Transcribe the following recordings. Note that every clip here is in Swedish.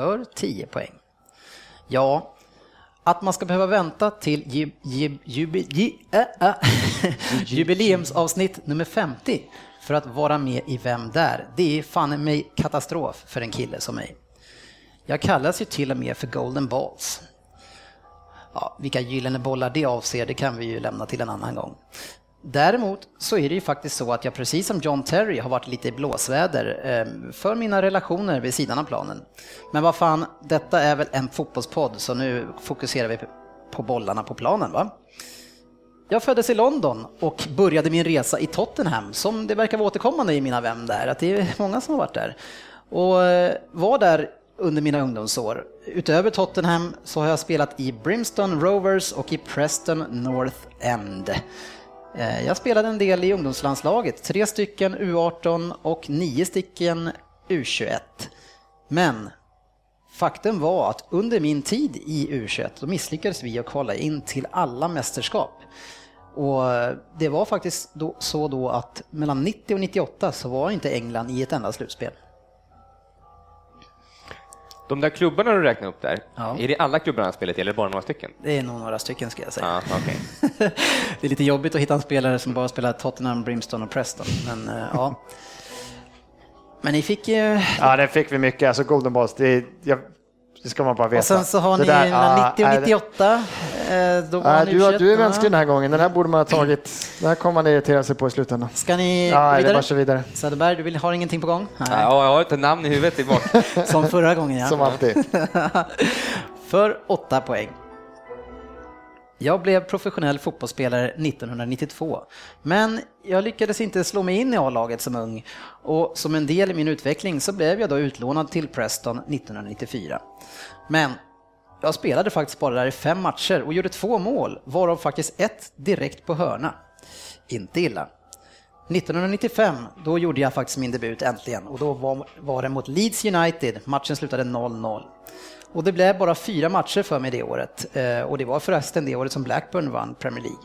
för 10 poäng. Ja, att man ska behöva vänta till jub, jub, jub, jub, äh, äh, jubileumsavsnitt nummer 50 för att vara med i Vem där? Det är fan mig katastrof för en kille som mig. Jag kallas ju till och med för Golden Balls. Ja, vilka gyllene bollar det avser, det kan vi ju lämna till en annan gång. Däremot så är det ju faktiskt så att jag precis som John Terry har varit lite i blåsväder eh, för mina relationer vid sidan av planen. Men vad fan, detta är väl en fotbollspodd så nu fokuserar vi på bollarna på planen va? Jag föddes i London och började min resa i Tottenham som det verkar vara återkommande i mina vänner där, att det är många som har varit där. Och eh, var där under mina ungdomsår. Utöver Tottenham så har jag spelat i Brimstone Rovers och i Preston North End. Eh, jag spelade en del i ungdomslandslaget, tre stycken U18 och nio stycken U21. Men faktum var att under min tid i U21 då misslyckades vi att kvala in till alla mästerskap. Och det var faktiskt då, så då att mellan 90 och 98 så var inte England i ett enda slutspel. De där klubbarna du räknar upp där, Ja. är det alla klubbarna han spelat i eller bara några stycken? Det är nog några stycken ska jag säga. Ja, okej. det är lite jobbigt att hitta en spelare som bara spelar Tottenham, Brimstone och Preston. Men eh, ja. Men ni fick ju... Ja, det fick vi mycket. Alltså Golden Balls, det, jag, det ska man bara veta. Och sen så har ni där- mellan ja, 90 och nej, det- 98. Eh, Då var ni du, har- 21, du är mänsklig den här gången. Den här borde man ha tagit. Den här kommer man irritera sig på i slutändan. Ska ni Ja, det vidare? så vidare. Söderberg, du vill, har ingenting på gång? Nej. Ja, jag har ett namn i huvudet tillbaka. Som förra gången ja. Som alltid. För åtta poäng. Jag blev professionell fotbollsspelare 1992, men jag lyckades inte slå mig in i A-laget som ung och som en del i min utveckling så blev jag då utlånad till Preston 1994. Men jag spelade faktiskt bara där i fem matcher och gjorde två mål, varav faktiskt ett direkt på hörna. Inte illa. 1995, då gjorde jag faktiskt min debut äntligen och då var, var det mot Leeds United. Matchen slutade 0-0. Och det blev bara fyra matcher för mig det året eh, och det var förresten det året som Blackburn vann Premier League.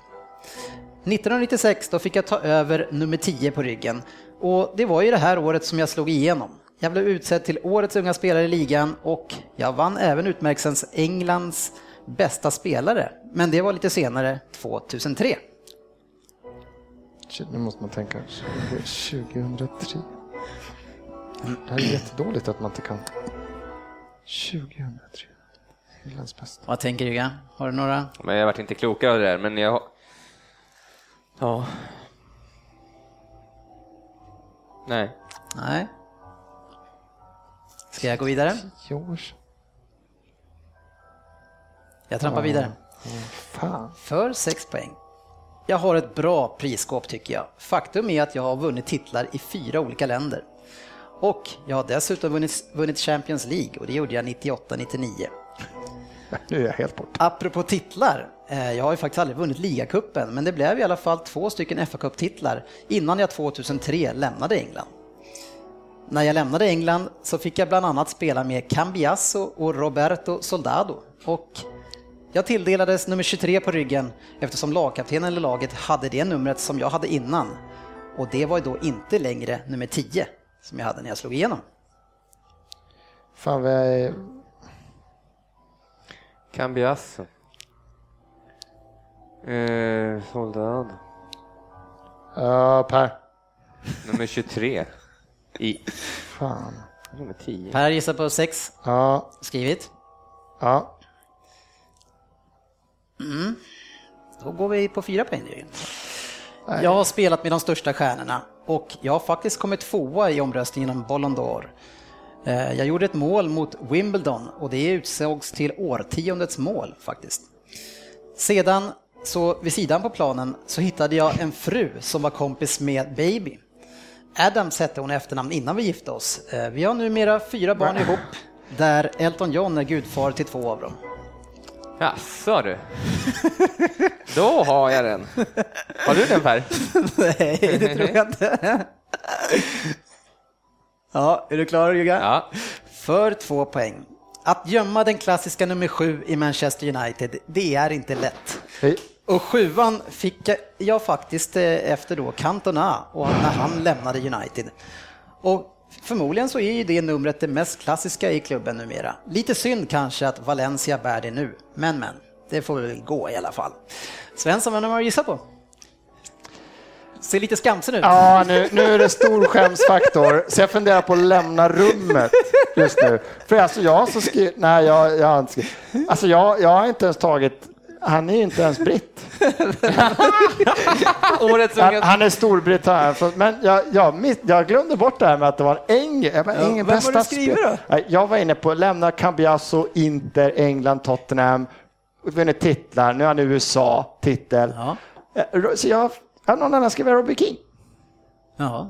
1996 då fick jag ta över nummer 10 på ryggen och det var ju det här året som jag slog igenom. Jag blev utsedd till årets unga spelare i ligan och jag vann även utmärkelsen Englands bästa spelare. Men det var lite senare, 2003. Shit, Nu måste man tänka. 2003. Det här är jättedåligt att man inte kan. 2003. Englands bästa. Vad tänker du? Har du några? Men jag varit inte klokare av det där, men jag har... Ja. Nej. Nej. Ska jag gå vidare? 10 år sedan. Jag trampar vidare. För 6 poäng. Jag har ett bra prisskåp tycker jag. Faktum är att jag har vunnit titlar i fyra olika länder. Och jag har dessutom vunnit, vunnit Champions League och det gjorde jag 98-99. Nu är jag helt bort. Apropå titlar, eh, jag har ju faktiskt aldrig vunnit ligacupen, men det blev i alla fall två stycken fa Cup-titlar innan jag 2003 lämnade England. När jag lämnade England så fick jag bland annat spela med Cambiasso och Roberto Soldado och jag tilldelades nummer 23 på ryggen eftersom lagkaptenen i laget hade det numret som jag hade innan och det var ju då inte längre nummer 10 som jag hade när jag slog igenom. Fan vad jag är... Cambiasso. Eh, Soldado. Ja, Per. Nummer 23. I... Fan. Nummer 10. Per gissar på 6, Ja. skrivit. Ja. Då går vi på fyra poäng. Jörgen. Jag har spelat med de största stjärnorna och jag har faktiskt kommit tvåa i omröstningen om Ballon d'Or. Eh, Jag gjorde ett mål mot Wimbledon och det utsågs till årtiondets mål faktiskt. Sedan, så vid sidan på planen, så hittade jag en fru som var kompis med Baby. Adams hette hon i efternamn innan vi gifte oss. Eh, Vi har numera fyra barn ihop, där Elton John är gudfar till två av dem. Jaså du. Då har jag den. Har du den Per? Nej, det tror jag inte. Ja, är du klar Jugga? Ja. För två poäng. Att gömma den klassiska nummer sju i Manchester United, det är inte lätt. Hej. Och sjuan fick jag- faktiskt eh, efter då Cantona och när han lämnade United. Och Förmodligen så är ju det numret det mest klassiska i klubben numera. Lite synd kanske att Valencia bär det nu, men men, det får väl gå i alla fall. Svensson, vem har du gissat på? Ser lite skamsen ut. Ja, nu, nu är det stor skämsfaktor, så jag funderar på att lämna rummet just nu. För alltså jag har så skrivit, nej jag, jag har inte skrivit, alltså jag, jag har inte ens tagit, han är ju inte ens britt. Han, han är Storbritannien, men jag, jag, miss- jag glömde bort det här med att det var en Eng, ja, vem bästa du skrivit spel- då? Jag var inne på lämna Cambiasso, Inter, England, Tottenham, vunnit titlar, nu är han i USA, titel. Ja. Eh, Så jag, har någon annan skrivit Robbie King? Ja.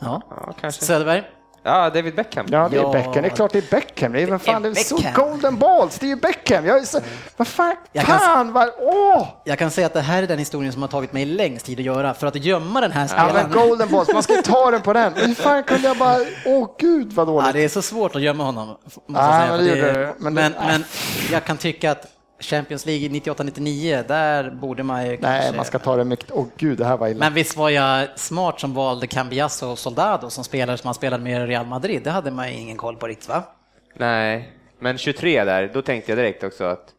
Ja. Ja, kanske. Söderberg? Ja, David Beckham. Ja, det är Ja. Beckham. Det är klart det är Beckham. Det är, vad fan, det är så golden balls. Det är ju Beckham. Jag är så, vad fan, Jag kan- fan, vad, åh! Jag kan säga att det här är den historien som har tagit mig längst tid att göra för att gömma den här Ja, spelaren. men golden balls, man ska ju ta den på den. Hur fan kunde jag bara, åh gud vad Ja, dåligt. det är så svårt att gömma honom. Måste Ja, säga, men det det men, Men men, jag kan tycka att Champions League 98-99, där borde man ju Nej, kanske... man ska ta det mycket, åh gud, det här var illa. Men visst var jag smart som valde Cambiasso och Soldado som spelare som man spelade med i Real Madrid. Det hade man ju ingen koll på riktigt va? Nej, men 23 där, då tänkte jag direkt också att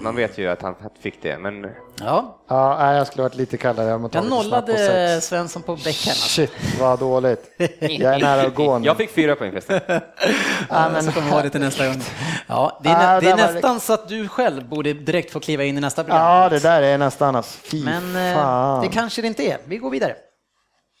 man vet ju att han fick det, men Ja, Ja, jag skulle varit lite kallare. Jag, jag nollade. Svensson på. Alltså. Shit, vad dåligt. Jag är nära att gå nu. jag fick fyra poäng förresten. Ja, men så kommer ha det till nästa gång. Ja, det är, Ah, nä- det är var det- nästan så att du själv borde direkt få kliva in i nästa program. Ja, det där är nästan alltså. Fy Men eh, fan. det kanske det inte är. Vi går vidare.